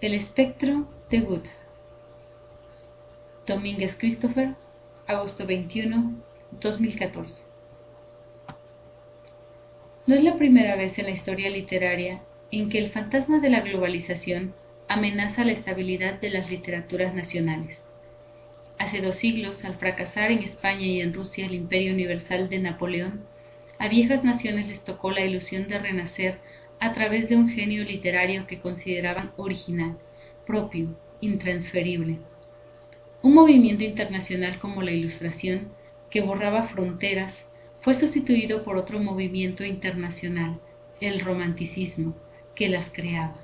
El espectro de Goethe. Domínguez Christopher, agosto 21, 2014. No es la primera vez en la historia literaria en que el fantasma de la globalización amenaza la estabilidad de las literaturas nacionales. Hace dos siglos, al fracasar en España y en Rusia el imperio universal de Napoleón, a viejas naciones les tocó la ilusión de renacer a través de un genio literario que consideraban original, propio, intransferible. Un movimiento internacional como la Ilustración, que borraba fronteras, fue sustituido por otro movimiento internacional, el romanticismo, que las creaba.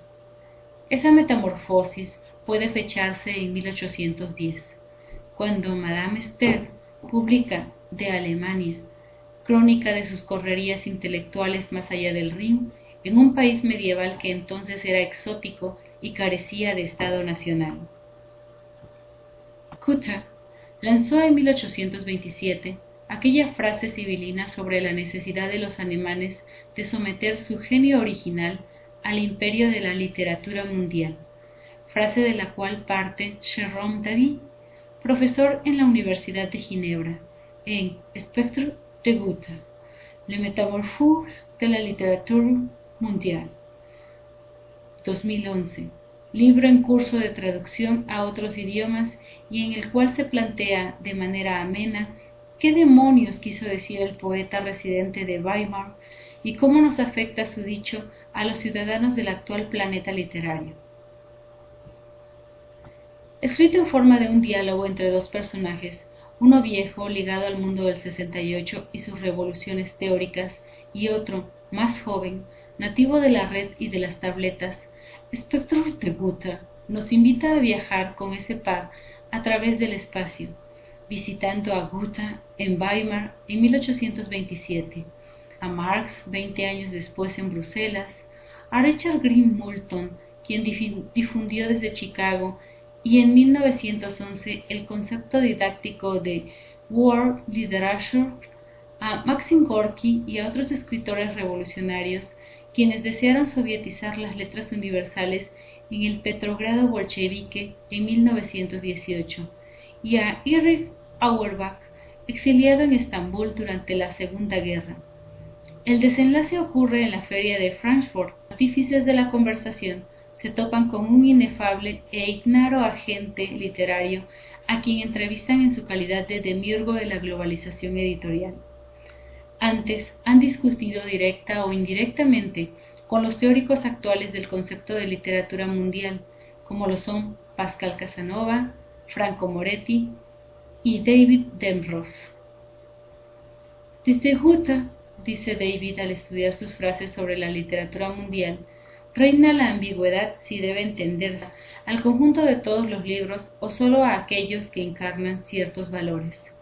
Esa metamorfosis puede fecharse en 1810, cuando Madame Stern publica De Alemania, crónica de sus correrías intelectuales más allá del Rin, en un país medieval que entonces era exótico y carecía de Estado nacional. Kuta lanzó en 1827 aquella frase civilina sobre la necesidad de los alemanes de someter su genio original al imperio de la literatura mundial, frase de la cual parte Jérôme David, profesor en la Universidad de Ginebra, en Spectre de Goethe, Le Métamorphose de la literatura mundial. 2011, libro en curso de traducción a otros idiomas y en el cual se plantea de manera amena qué demonios quiso decir el poeta residente de Weimar y cómo nos afecta su dicho a los ciudadanos del actual planeta literario. Escrito en forma de un diálogo entre dos personajes, uno viejo ligado al mundo del 68 y sus revoluciones teóricas y otro, más joven, nativo de la red y de las tabletas, Spectro de Guta nos invita a viajar con ese par a través del espacio, visitando a Guta en Weimar en 1827, a Marx 20 años después en Bruselas, a Richard Green Moulton, quien difundió desde Chicago y en 1911 el concepto didáctico de World Literature, a Maxim Gorky y a otros escritores revolucionarios quienes desearon sovietizar las letras universales en el Petrogrado bolchevique en 1918, y a Erich Auerbach, exiliado en Estambul durante la Segunda Guerra. El desenlace ocurre en la feria de Frankfurt. Artífices de la conversación se topan con un inefable e ignaro agente literario a quien entrevistan en su calidad de demiurgo de la globalización editorial. Antes han discutido directa o indirectamente con los teóricos actuales del concepto de literatura mundial, como lo son Pascal Casanova, Franco Moretti y David Demros. Desde dice David al estudiar sus frases sobre la literatura mundial, reina la ambigüedad si debe entenderse al conjunto de todos los libros o solo a aquellos que encarnan ciertos valores.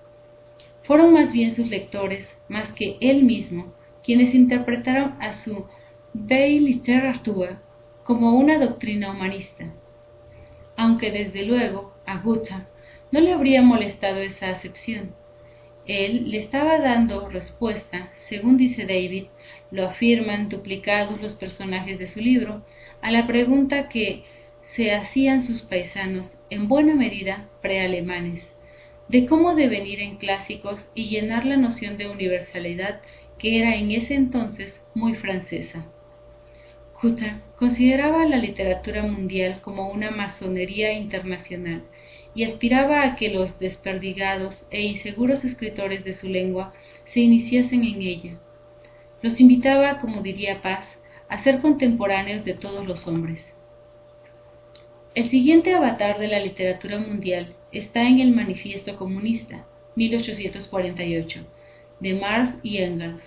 Fueron más bien sus lectores, más que él mismo, quienes interpretaron a su Literatur como una doctrina humanista, aunque desde luego a Goethe no le habría molestado esa acepción. Él le estaba dando respuesta, según dice David, lo afirman duplicados los personajes de su libro, a la pregunta que se hacían sus paisanos, en buena medida prealemanes, de cómo devenir en clásicos y llenar la noción de universalidad que era en ese entonces muy francesa. Kuta consideraba la literatura mundial como una masonería internacional y aspiraba a que los desperdigados e inseguros escritores de su lengua se iniciasen en ella. Los invitaba, como diría Paz, a ser contemporáneos de todos los hombres. El siguiente avatar de la literatura mundial está en el Manifiesto Comunista, 1848, de Marx y Engels,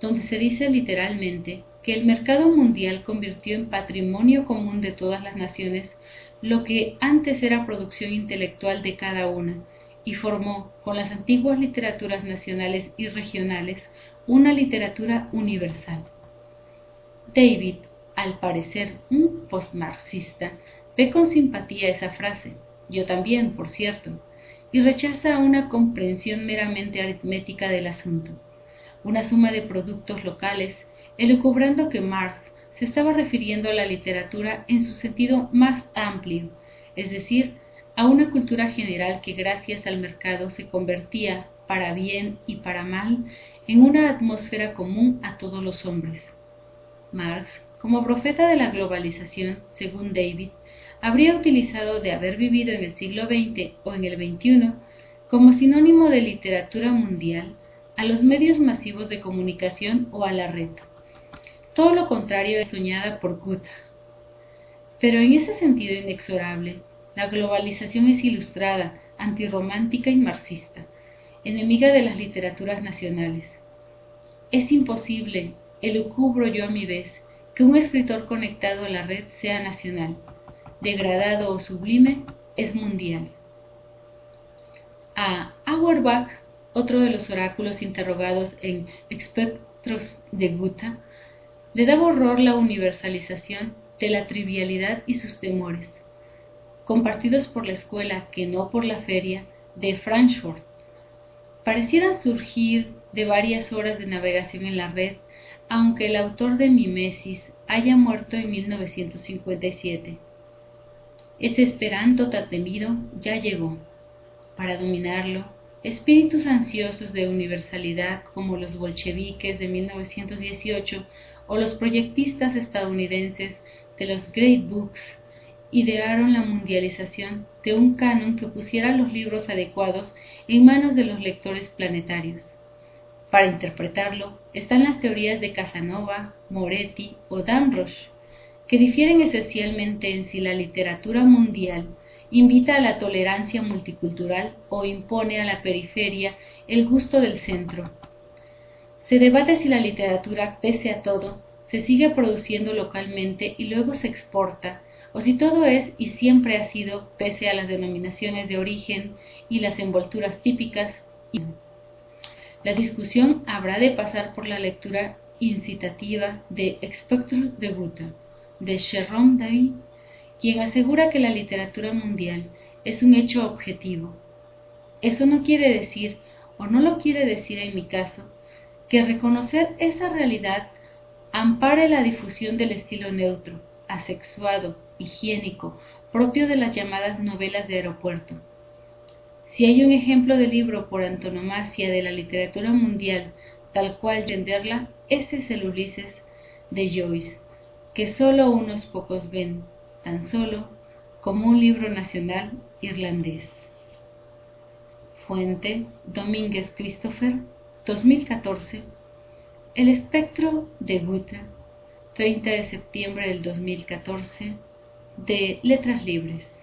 donde se dice literalmente que el mercado mundial convirtió en patrimonio común de todas las naciones lo que antes era producción intelectual de cada una, y formó, con las antiguas literaturas nacionales y regionales, una literatura universal. David, al parecer un postmarxista, Ve con simpatía esa frase, yo también, por cierto, y rechaza una comprensión meramente aritmética del asunto, una suma de productos locales, elucubrando que Marx se estaba refiriendo a la literatura en su sentido más amplio, es decir, a una cultura general que gracias al mercado se convertía, para bien y para mal, en una atmósfera común a todos los hombres. Marx, como profeta de la globalización, según David, habría utilizado de haber vivido en el siglo XX o en el XXI como sinónimo de literatura mundial a los medios masivos de comunicación o a la red. Todo lo contrario es soñada por Goethe. Pero en ese sentido inexorable, la globalización es ilustrada, antirromántica y marxista, enemiga de las literaturas nacionales. Es imposible, elucubro yo a mi vez, que un escritor conectado a la red sea nacional, degradado o sublime, es mundial. A Auerbach, otro de los oráculos interrogados en Espectros de Guta, le daba horror la universalización de la trivialidad y sus temores, compartidos por la escuela que no por la feria de Frankfurt. Parecieran surgir de varias horas de navegación en la red, aunque el autor de Mimesis haya muerto en 1957. Ese esperanto tan temido ya llegó. Para dominarlo, espíritus ansiosos de universalidad como los bolcheviques de 1918 o los proyectistas estadounidenses de los Great Books idearon la mundialización de un canon que pusiera los libros adecuados en manos de los lectores planetarios. Para interpretarlo están las teorías de Casanova, Moretti o Damrosch, que difieren esencialmente en si la literatura mundial invita a la tolerancia multicultural o impone a la periferia el gusto del centro. Se debate si la literatura, pese a todo, se sigue produciendo localmente y luego se exporta, o si todo es y siempre ha sido, pese a las denominaciones de origen y las envolturas típicas. La discusión habrá de pasar por la lectura incitativa de Expectus de Guta de Sharon David, quien asegura que la literatura mundial es un hecho objetivo. Eso no quiere decir, o no lo quiere decir en mi caso, que reconocer esa realidad ampare la difusión del estilo neutro, asexuado, higiénico, propio de las llamadas novelas de aeropuerto. Si hay un ejemplo de libro por antonomasia de la literatura mundial, tal cual entenderla, ese es el Ulises de Joyce, que solo unos pocos ven, tan solo, como un libro nacional irlandés. Fuente Domínguez Christopher, 2014. El espectro de Goethe, 30 de septiembre del 2014, de Letras Libres.